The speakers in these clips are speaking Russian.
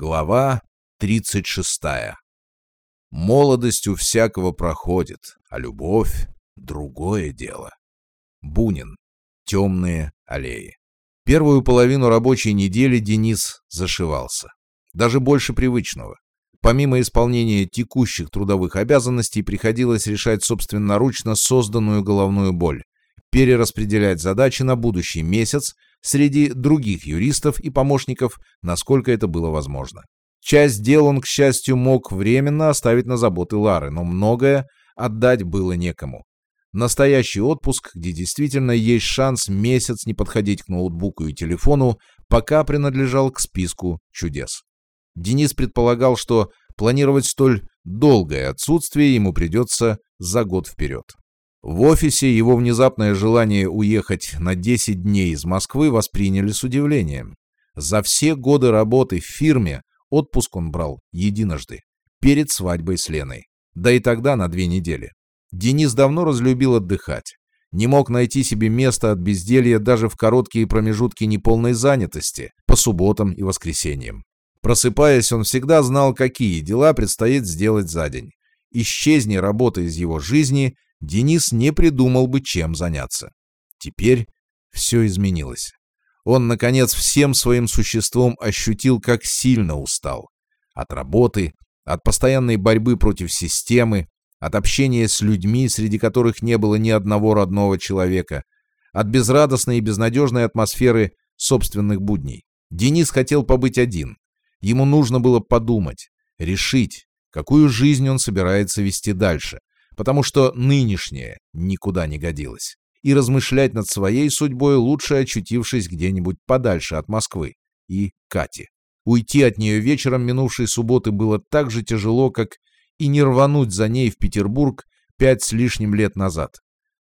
Глава 36. Молодость у всякого проходит, а любовь — другое дело. Бунин. Темные аллеи. Первую половину рабочей недели Денис зашивался. Даже больше привычного. Помимо исполнения текущих трудовых обязанностей, приходилось решать собственноручно созданную головную боль, перераспределять задачи на будущий месяц среди других юристов и помощников, насколько это было возможно. Часть дел он, к счастью, мог временно оставить на заботы Лары, но многое отдать было некому. Настоящий отпуск, где действительно есть шанс месяц не подходить к ноутбуку и телефону, пока принадлежал к списку чудес. Денис предполагал, что планировать столь долгое отсутствие ему придется за год вперед. В офисе его внезапное желание уехать на 10 дней из Москвы восприняли с удивлением. За все годы работы в фирме отпуск он брал единожды, перед свадьбой с Леной. Да и тогда на две недели. Денис давно разлюбил отдыхать. Не мог найти себе места от безделья даже в короткие промежутки неполной занятости, по субботам и воскресеньям. Просыпаясь, он всегда знал, какие дела предстоит сделать за день. Исчезни работа из его жизни, Денис не придумал бы, чем заняться. Теперь все изменилось. Он, наконец, всем своим существом ощутил, как сильно устал. От работы, от постоянной борьбы против системы, от общения с людьми, среди которых не было ни одного родного человека, от безрадостной и безнадежной атмосферы собственных будней. Денис хотел побыть один. Ему нужно было подумать, решить, какую жизнь он собирается вести дальше потому что нынешнее никуда не годилось. И размышлять над своей судьбой лучше очутившись где-нибудь подальше от Москвы и Кати. Уйти от нее вечером минувшей субботы было так же тяжело, как и не рвануть за ней в Петербург пять с лишним лет назад.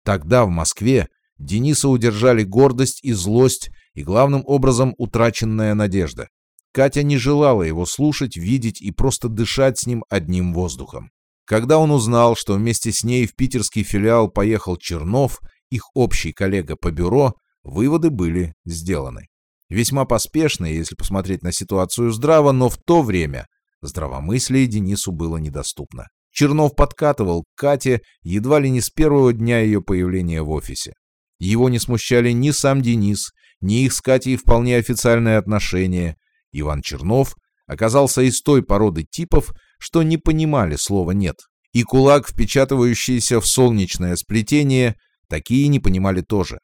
Тогда в Москве Дениса удержали гордость и злость и главным образом утраченная надежда. Катя не желала его слушать, видеть и просто дышать с ним одним воздухом. Когда он узнал, что вместе с ней в питерский филиал поехал Чернов, их общий коллега по бюро, выводы были сделаны. Весьма поспешные, если посмотреть на ситуацию здраво, но в то время здравомыслие Денису было недоступно. Чернов подкатывал к Кате едва ли не с первого дня ее появления в офисе. Его не смущали ни сам Денис, ни их с Катей вполне официальные отношения. Иван Чернов оказался из той породы типов, что не понимали слова «нет». И кулак, впечатывающийся в солнечное сплетение, такие не понимали тоже.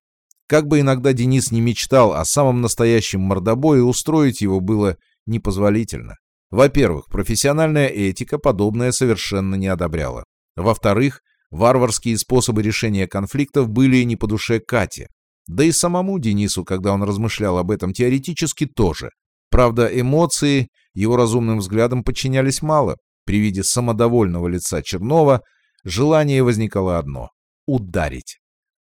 Как бы иногда Денис не мечтал о самом настоящем мордобое, устроить его было непозволительно. Во-первых, профессиональная этика подобное совершенно не одобряла. Во-вторых, варварские способы решения конфликтов были не по душе Кате. Да и самому Денису, когда он размышлял об этом теоретически, тоже. Правда, эмоции его разумным взглядом подчинялись мало. При виде самодовольного лица Чернова желание возникало одно — ударить.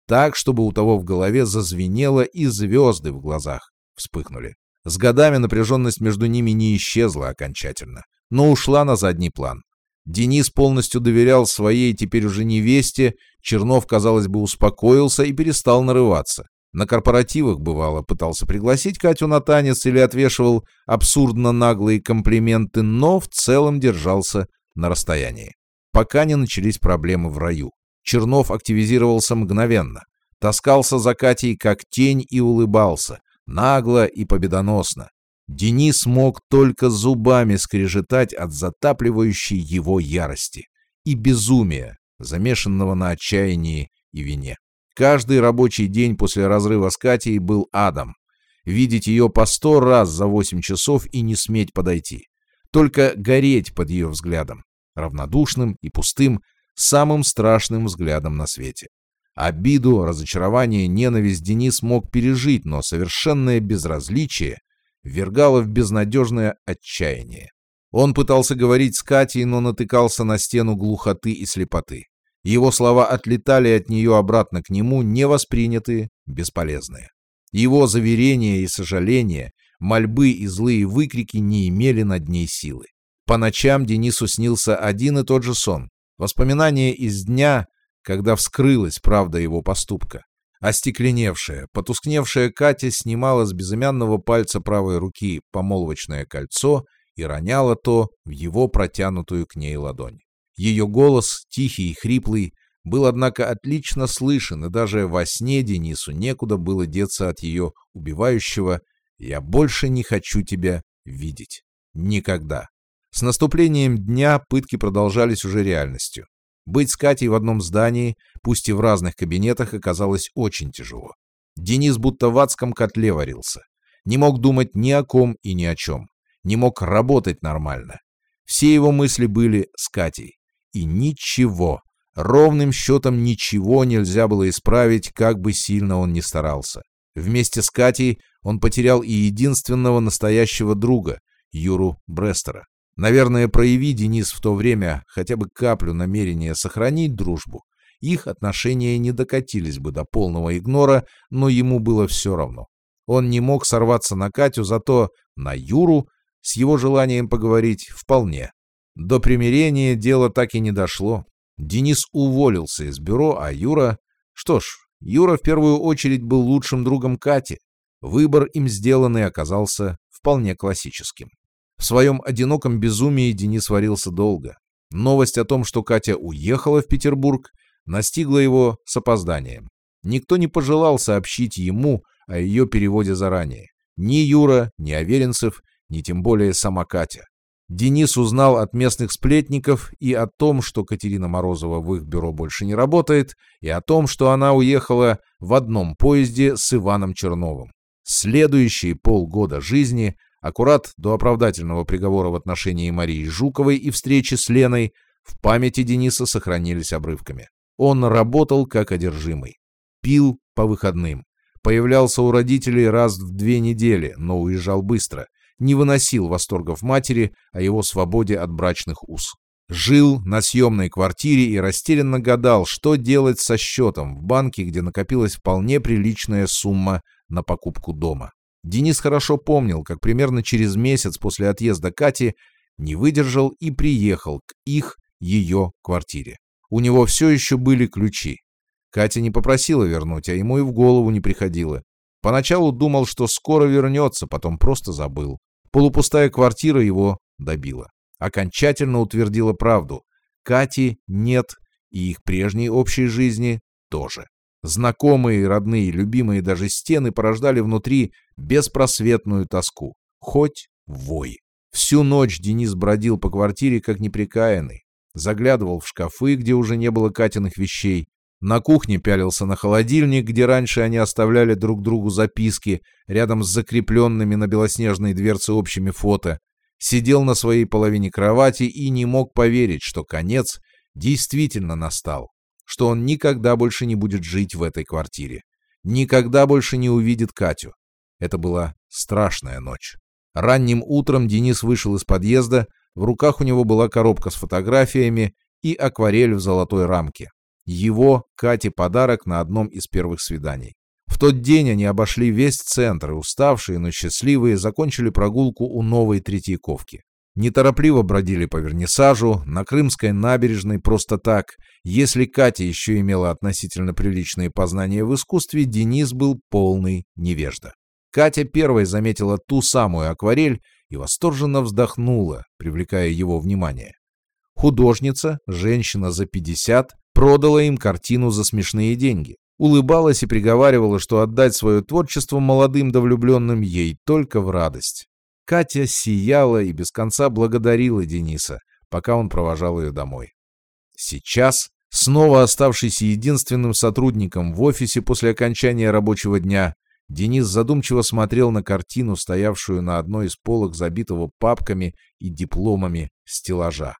Так, чтобы у того в голове зазвенело и звезды в глазах вспыхнули. С годами напряженность между ними не исчезла окончательно, но ушла на задний план. Денис полностью доверял своей теперь уже невесте, Чернов, казалось бы, успокоился и перестал нарываться. На корпоративах, бывало, пытался пригласить Катю на танец или отвешивал абсурдно наглые комплименты, но в целом держался на расстоянии. Пока не начались проблемы в раю. Чернов активизировался мгновенно. Таскался за Катей как тень и улыбался. Нагло и победоносно. Денис мог только зубами скрежетать от затапливающей его ярости и безумия, замешанного на отчаянии и вине. Каждый рабочий день после разрыва с Катей был адом. Видеть ее по сто раз за восемь часов и не сметь подойти. Только гореть под ее взглядом. Равнодушным и пустым, самым страшным взглядом на свете. Обиду, разочарование, ненависть Денис мог пережить, но совершенное безразличие ввергало в безнадежное отчаяние. Он пытался говорить с Катей, но натыкался на стену глухоты и слепоты. Его слова отлетали от нее обратно к нему, невоспринятые, бесполезные. Его заверения и сожаления, мольбы и злые выкрики не имели над ней силы. По ночам Денису снился один и тот же сон. Воспоминания из дня, когда вскрылась правда его поступка. Остекленевшая, потускневшая Катя снимала с безымянного пальца правой руки помолвочное кольцо и роняла то в его протянутую к ней ладонь. Ее голос, тихий и хриплый, был, однако, отлично слышен, и даже во сне Денису некуда было деться от ее убивающего «Я больше не хочу тебя видеть. Никогда». С наступлением дня пытки продолжались уже реальностью. Быть с Катей в одном здании, пусть и в разных кабинетах, оказалось очень тяжело. Денис будто в адском котле варился. Не мог думать ни о ком и ни о чем. Не мог работать нормально. Все его мысли были с Катей. И ничего, ровным счетом ничего нельзя было исправить, как бы сильно он ни старался. Вместе с Катей он потерял и единственного настоящего друга, Юру Брестера. Наверное, прояви Денис в то время хотя бы каплю намерения сохранить дружбу, их отношения не докатились бы до полного игнора, но ему было все равно. Он не мог сорваться на Катю, зато на Юру с его желанием поговорить вполне. До примирения дело так и не дошло. Денис уволился из бюро, а Юра... Что ж, Юра в первую очередь был лучшим другом Кати. Выбор им сделанный оказался вполне классическим. В своем одиноком безумии Денис варился долго. Новость о том, что Катя уехала в Петербург, настигла его с опозданием. Никто не пожелал сообщить ему о ее переводе заранее. Ни Юра, ни Аверинцев, ни тем более сама Катя. Денис узнал от местных сплетников и о том, что Катерина Морозова в их бюро больше не работает, и о том, что она уехала в одном поезде с Иваном Черновым. Следующие полгода жизни, аккурат до оправдательного приговора в отношении Марии Жуковой и встречи с Леной, в памяти Дениса сохранились обрывками. Он работал как одержимый. Пил по выходным. Появлялся у родителей раз в две недели, но уезжал быстро. Не выносил восторгов матери о его свободе от брачных уз. Жил на съемной квартире и растерянно гадал, что делать со счетом в банке, где накопилась вполне приличная сумма на покупку дома. Денис хорошо помнил, как примерно через месяц после отъезда Кати не выдержал и приехал к их, ее квартире. У него все еще были ключи. Катя не попросила вернуть, а ему и в голову не приходило. Поначалу думал, что скоро вернется, потом просто забыл. Полупустая квартира его добила. Окончательно утвердила правду. Кати нет, и их прежней общей жизни тоже. Знакомые, родные, любимые даже стены порождали внутри беспросветную тоску. Хоть вой. Всю ночь Денис бродил по квартире, как неприкаянный заглядывал в шкафы, где уже не было Катиных вещей, на кухне пялился на холодильник, где раньше они оставляли друг другу записки, рядом с закрепленными на белоснежной дверце общими фото, сидел на своей половине кровати и не мог поверить, что конец действительно настал, что он никогда больше не будет жить в этой квартире, никогда больше не увидит Катю. Это была страшная ночь. Ранним утром Денис вышел из подъезда, в руках у него была коробка с фотографиями и акварель в золотой рамке. Его, Кате, подарок на одном из первых свиданий. В тот день они обошли весь центр, и уставшие, но счастливые, закончили прогулку у новой Третьяковки. Неторопливо бродили по вернисажу, на Крымской набережной просто так. Если Катя еще имела относительно приличные познания в искусстве, Денис был полный невежда. Катя первой заметила ту самую акварель и восторженно вздохнула, привлекая его внимание. Художница, женщина за 50, продала им картину за смешные деньги. Улыбалась и приговаривала, что отдать свое творчество молодым да влюбленным ей только в радость. Катя сияла и без конца благодарила Дениса, пока он провожал ее домой. Сейчас, снова оставшийся единственным сотрудником в офисе после окончания рабочего дня, Денис задумчиво смотрел на картину, стоявшую на одной из полок, забитого папками и дипломами стеллажа.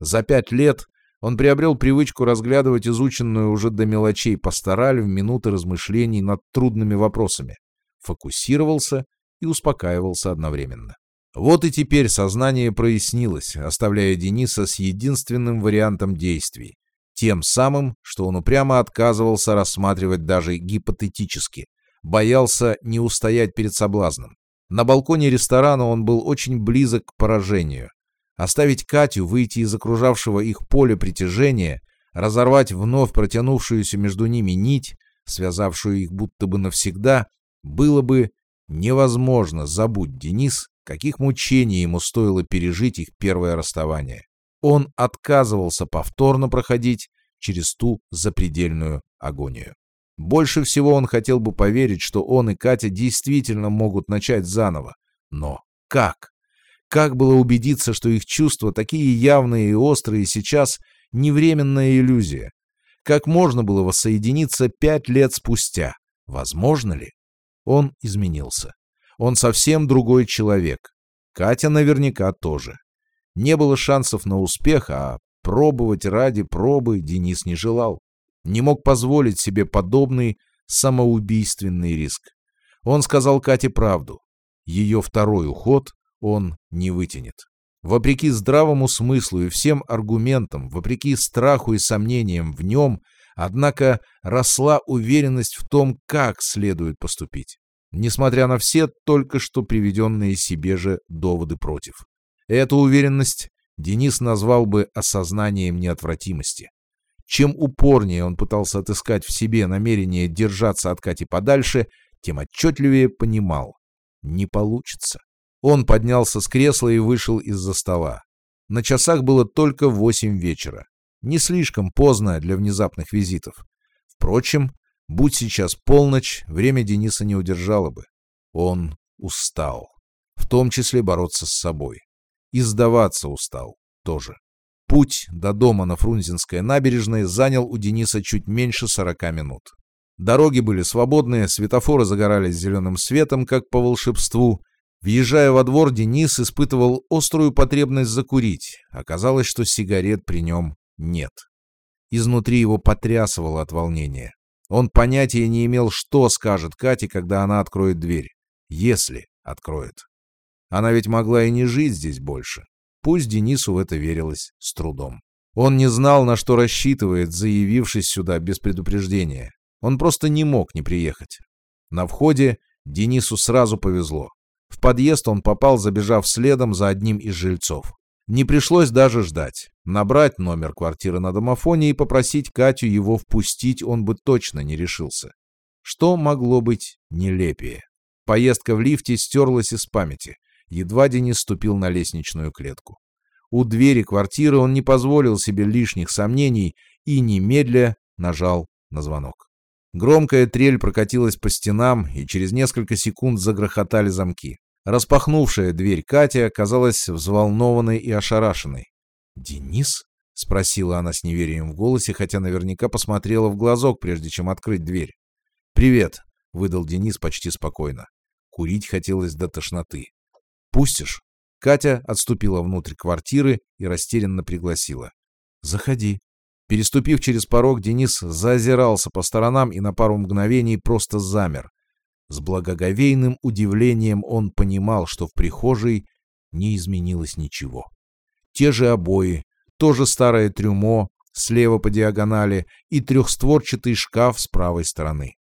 За пять лет он приобрел привычку разглядывать изученную уже до мелочей пастораль в минуты размышлений над трудными вопросами, фокусировался и успокаивался одновременно. Вот и теперь сознание прояснилось, оставляя Дениса с единственным вариантом действий, тем самым, что он упрямо отказывался рассматривать даже гипотетически, боялся не устоять перед соблазном. На балконе ресторана он был очень близок к поражению. Оставить Катю, выйти из окружавшего их поля притяжения, разорвать вновь протянувшуюся между ними нить, связавшую их будто бы навсегда, было бы невозможно, забудь, Денис, каких мучений ему стоило пережить их первое расставание. Он отказывался повторно проходить через ту запредельную агонию. Больше всего он хотел бы поверить, что он и Катя действительно могут начать заново. Но как? Как было убедиться, что их чувства, такие явные и острые, сейчас не временная иллюзия? Как можно было воссоединиться пять лет спустя? Возможно ли? Он изменился. Он совсем другой человек. Катя наверняка тоже. Не было шансов на успех, а пробовать ради пробы Денис не желал не мог позволить себе подобный самоубийственный риск. Он сказал Кате правду. Ее второй уход он не вытянет. Вопреки здравому смыслу и всем аргументам, вопреки страху и сомнениям в нем, однако росла уверенность в том, как следует поступить, несмотря на все только что приведенные себе же доводы против. Эту уверенность Денис назвал бы осознанием неотвратимости. Чем упорнее он пытался отыскать в себе намерение держаться от Кати подальше, тем отчетливее понимал — не получится. Он поднялся с кресла и вышел из-за стола. На часах было только восемь вечера. Не слишком поздно для внезапных визитов. Впрочем, будь сейчас полночь, время Дениса не удержало бы. Он устал. В том числе бороться с собой. И сдаваться устал тоже. Путь до дома на Фрунзенской набережной занял у Дениса чуть меньше 40 минут. Дороги были свободные, светофоры загорались зеленым светом, как по волшебству. Въезжая во двор, Денис испытывал острую потребность закурить. Оказалось, что сигарет при нем нет. Изнутри его потрясывало от волнения. Он понятия не имел, что скажет Кате, когда она откроет дверь. Если откроет. Она ведь могла и не жить здесь больше. Пусть Денису в это верилось с трудом. Он не знал, на что рассчитывает, заявившись сюда без предупреждения. Он просто не мог не приехать. На входе Денису сразу повезло. В подъезд он попал, забежав следом за одним из жильцов. Не пришлось даже ждать. Набрать номер квартиры на домофоне и попросить Катю его впустить он бы точно не решился. Что могло быть нелепее? Поездка в лифте стерлась из памяти едва Денис ступил на лестничную клетку. У двери квартиры он не позволил себе лишних сомнений и немедля нажал на звонок. Громкая трель прокатилась по стенам, и через несколько секунд загрохотали замки. Распахнувшая дверь Катя оказалась взволнованной и ошарашенной. «Денис?» — спросила она с неверием в голосе, хотя наверняка посмотрела в глазок, прежде чем открыть дверь. «Привет», — выдал Денис почти спокойно. Курить хотелось до тошноты. «Пустишь?» Катя отступила внутрь квартиры и растерянно пригласила. «Заходи». Переступив через порог, Денис зазирался по сторонам и на пару мгновений просто замер. С благоговейным удивлением он понимал, что в прихожей не изменилось ничего. Те же обои, то же старое трюмо, слева по диагонали и трехстворчатый шкаф с правой стороны.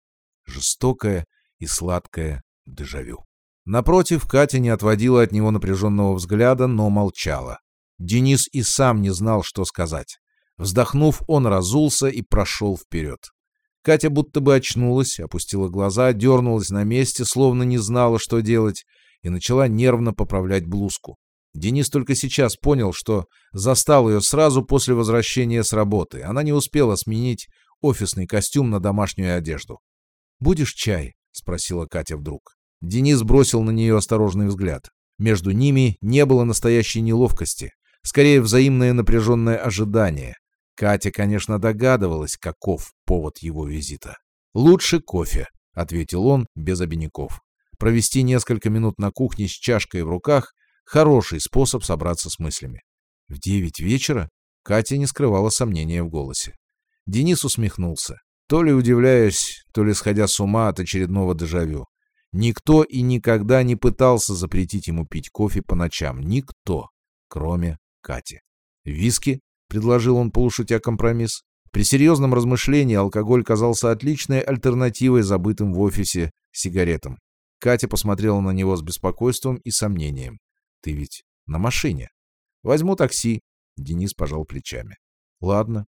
Жестокое и сладкое дежавю. Напротив, Катя не отводила от него напряженного взгляда, но молчала. Денис и сам не знал, что сказать. Вздохнув, он разулся и прошел вперед. Катя будто бы очнулась, опустила глаза, дернулась на месте, словно не знала, что делать, и начала нервно поправлять блузку. Денис только сейчас понял, что застал ее сразу после возвращения с работы. Она не успела сменить офисный костюм на домашнюю одежду. «Будешь чай?» — спросила Катя вдруг. Денис бросил на нее осторожный взгляд. Между ними не было настоящей неловкости, скорее взаимное напряженное ожидание. Катя, конечно, догадывалась, каков повод его визита. «Лучше кофе», — ответил он без обиняков. Провести несколько минут на кухне с чашкой в руках — хороший способ собраться с мыслями. В девять вечера Катя не скрывала сомнения в голосе. Денис усмехнулся, то ли удивляясь, то ли сходя с ума от очередного дежавю. Никто и никогда не пытался запретить ему пить кофе по ночам. Никто, кроме Кати. «Виски?» — предложил он, полушутя компромисс. При серьезном размышлении алкоголь казался отличной альтернативой забытым в офисе сигаретам. Катя посмотрела на него с беспокойством и сомнением. «Ты ведь на машине?» «Возьму такси», — Денис пожал плечами. «Ладно».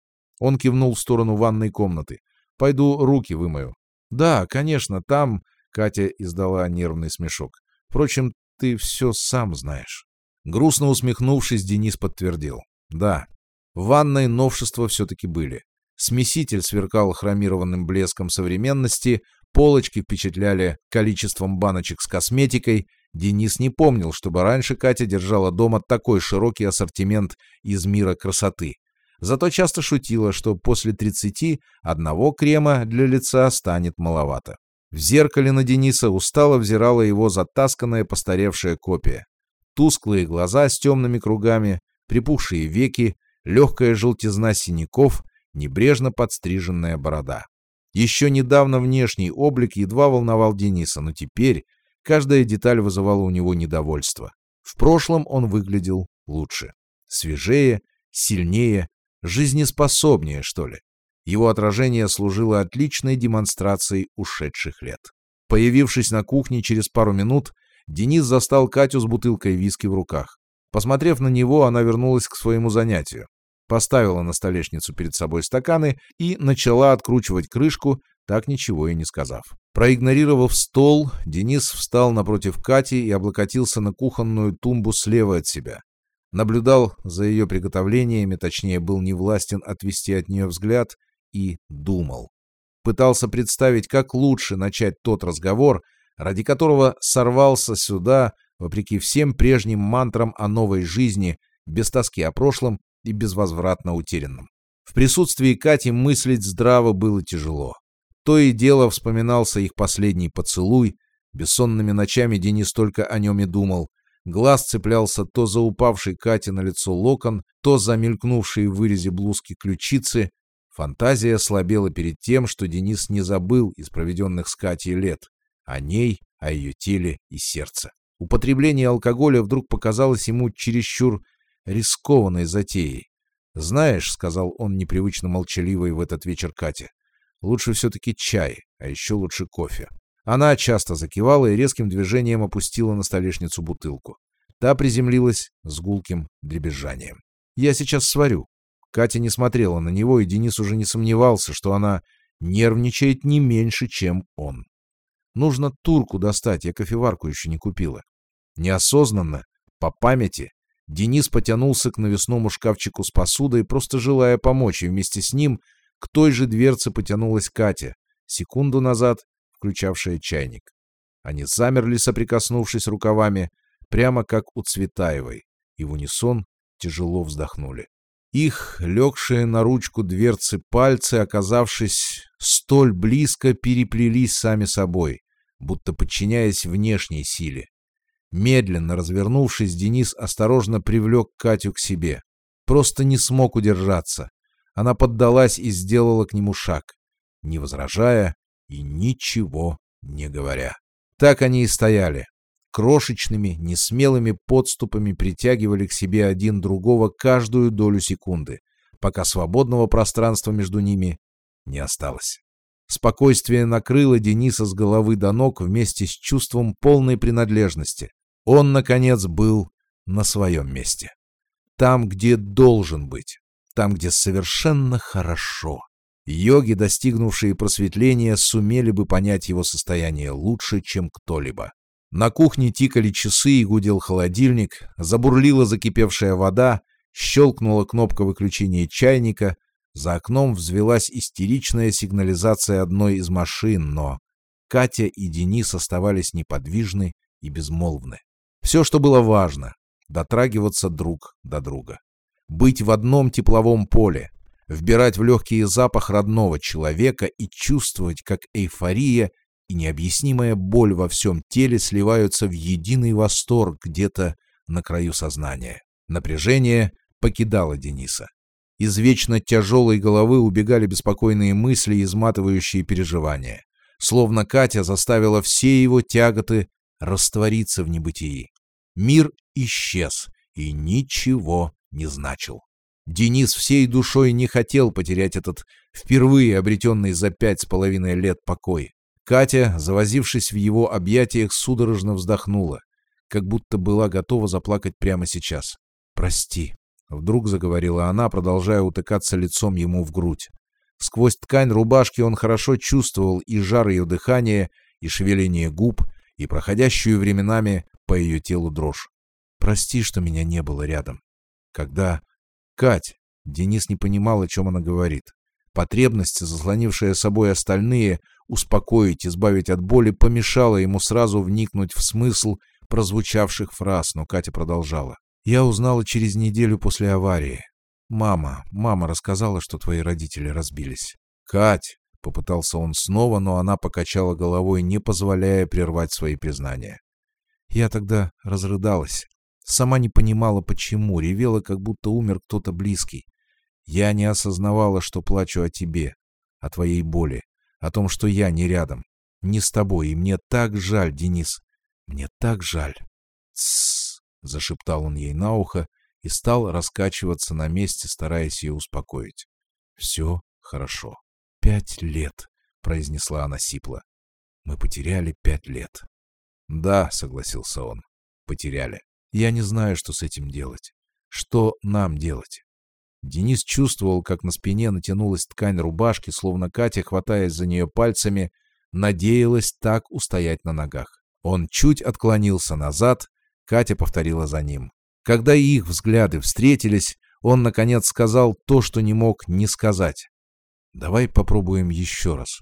Он кивнул в сторону ванной комнаты. «Пойду руки вымою». «Да, конечно, там...» Катя издала нервный смешок. «Впрочем, ты все сам знаешь. Грустно усмехнувшись, Денис подтвердил. Да, в ванной новшества все-таки были. Смеситель сверкал хромированным блеском современности, полочки впечатляли количеством баночек с косметикой. Денис не помнил, чтобы раньше Катя держала дома такой широкий ассортимент из мира красоты. Зато часто шутила, что после 30 одного крема для лица станет маловато. В зеркале на Дениса устало взирала его затасканная постаревшая копия. Тусклые глаза с темными кругами, припухшие веки, легкая желтизна синяков, небрежно подстриженная борода. Еще недавно внешний облик едва волновал Дениса, но теперь каждая деталь вызывала у него недовольство. В прошлом он выглядел лучше. Свежее, сильнее, жизнеспособнее, что ли. Его отражение служило отличной демонстрацией ушедших лет. Появившись на кухне через пару минут, Денис застал Катю с бутылкой виски в руках. Посмотрев на него, она вернулась к своему занятию. Поставила на столешницу перед собой стаканы и начала откручивать крышку, так ничего и не сказав. Проигнорировав стол, Денис встал напротив Кати и облокотился на кухонную тумбу слева от себя. Наблюдал за ее приготовлениями, точнее, был невластен отвести от нее взгляд и думал. Пытался представить, как лучше начать тот разговор, ради которого сорвался сюда, вопреки всем прежним мантрам о новой жизни, без тоски о прошлом и безвозвратно утерянном. В присутствии Кати мыслить здраво было тяжело. То и дело вспоминался их последний поцелуй, бессонными ночами Денис только о нем и думал. Глаз цеплялся то за упавший Кате на лицо локон, то за мелькнувшие в вырезе блузки ключицы. Фантазия слабела перед тем, что Денис не забыл из проведенных с Катей лет. О ней, о ее теле и сердце. Употребление алкоголя вдруг показалось ему чересчур рискованной затеей. «Знаешь», — сказал он непривычно молчаливой в этот вечер Кате, — «лучше все-таки чай, а еще лучше кофе». Она часто закивала и резким движением опустила на столешницу бутылку. Та приземлилась с гулким дребезжанием. «Я сейчас сварю». Катя не смотрела на него, и Денис уже не сомневался, что она нервничает не меньше, чем он. Нужно турку достать, я кофеварку еще не купила. Неосознанно, по памяти, Денис потянулся к навесному шкафчику с посудой, просто желая помочь, и вместе с ним к той же дверце потянулась Катя, секунду назад включавшая чайник. Они замерли, соприкоснувшись рукавами, прямо как у Цветаевой, и в унисон тяжело вздохнули. Их, легшие на ручку дверцы пальцы, оказавшись столь близко, переплелись сами собой, будто подчиняясь внешней силе. Медленно развернувшись, Денис осторожно привлек Катю к себе. Просто не смог удержаться. Она поддалась и сделала к нему шаг, не возражая и ничего не говоря. Так они и стояли. Крошечными, несмелыми подступами притягивали к себе один другого каждую долю секунды, пока свободного пространства между ними не осталось. Спокойствие накрыло Дениса с головы до ног вместе с чувством полной принадлежности. Он, наконец, был на своем месте. Там, где должен быть. Там, где совершенно хорошо. Йоги, достигнувшие просветления, сумели бы понять его состояние лучше, чем кто-либо. На кухне тикали часы и гудел холодильник, забурлила закипевшая вода, щелкнула кнопка выключения чайника, за окном взвелась истеричная сигнализация одной из машин, но Катя и Денис оставались неподвижны и безмолвны. Все, что было важно — дотрагиваться друг до друга. Быть в одном тепловом поле, вбирать в легкий запах родного человека и чувствовать, как эйфория и необъяснимая боль во всем теле сливаются в единый восторг где-то на краю сознания. Напряжение покидало Дениса. Из вечно тяжелой головы убегали беспокойные мысли и изматывающие переживания. Словно Катя заставила все его тяготы раствориться в небытии. Мир исчез и ничего не значил. Денис всей душой не хотел потерять этот впервые обретенный за пять с половиной лет покой. Катя, завозившись в его объятиях, судорожно вздохнула, как будто была готова заплакать прямо сейчас. «Прости», — вдруг заговорила она, продолжая утыкаться лицом ему в грудь. Сквозь ткань рубашки он хорошо чувствовал и жар ее дыхания, и шевеление губ, и проходящую временами по ее телу дрожь. «Прости, что меня не было рядом. Когда...» «Кать!» Денис не понимал, о чем она говорит. Потребность, заслонившая собой остальные, успокоить, избавить от боли, помешала ему сразу вникнуть в смысл прозвучавших фраз, но Катя продолжала. «Я узнала через неделю после аварии. Мама, мама рассказала, что твои родители разбились». «Кать!» — попытался он снова, но она покачала головой, не позволяя прервать свои признания. Я тогда разрыдалась. Сама не понимала, почему, ревела, как будто умер кто-то близкий. Я не осознавала, что плачу о тебе, о твоей боли, о том, что я не рядом, не с тобой, и мне так жаль, Денис, мне так жаль. Тссс, зашептал он ей на ухо и стал раскачиваться на месте, стараясь ее успокоить. Все хорошо. Пять лет, произнесла она сипло. Мы потеряли пять лет. Да, согласился он. Потеряли. Я не знаю, что с этим делать. Что нам делать? Денис чувствовал, как на спине натянулась ткань рубашки, словно Катя, хватаясь за нее пальцами, надеялась так устоять на ногах. Он чуть отклонился назад, Катя повторила за ним. Когда их взгляды встретились, он, наконец, сказал то, что не мог не сказать. «Давай попробуем еще раз».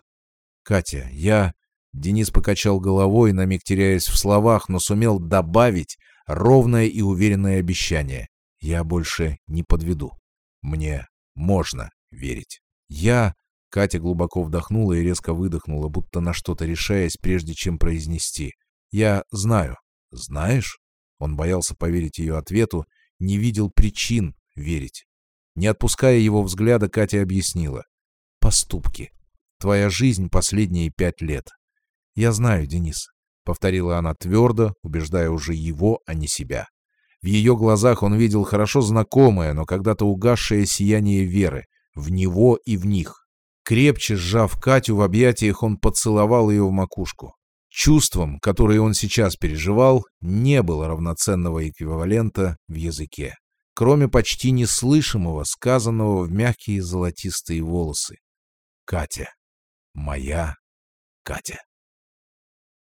«Катя, я...» Денис покачал головой, на миг теряясь в словах, но сумел добавить ровное и уверенное обещание. «Я больше не подведу». Мне можно верить. Я... Катя глубоко вдохнула и резко выдохнула, будто на что-то решаясь, прежде чем произнести. Я знаю. Знаешь? Он боялся поверить ее ответу, не видел причин верить. Не отпуская его взгляда, Катя объяснила. Поступки. Твоя жизнь последние пять лет. Я знаю, Денис. Повторила она твердо, убеждая уже его, а не себя. В ее глазах он видел хорошо знакомое, но когда-то угасшее сияние веры. В него и в них. Крепче сжав Катю в объятиях, он поцеловал ее в макушку. Чувством, которое он сейчас переживал, не было равноценного эквивалента в языке, кроме почти неслышимого, сказанного в мягкие золотистые волосы. «Катя. Моя Катя».